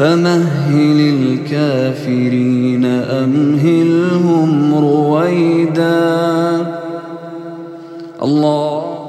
فمهل الكافرين أمهلهم رويدا. الله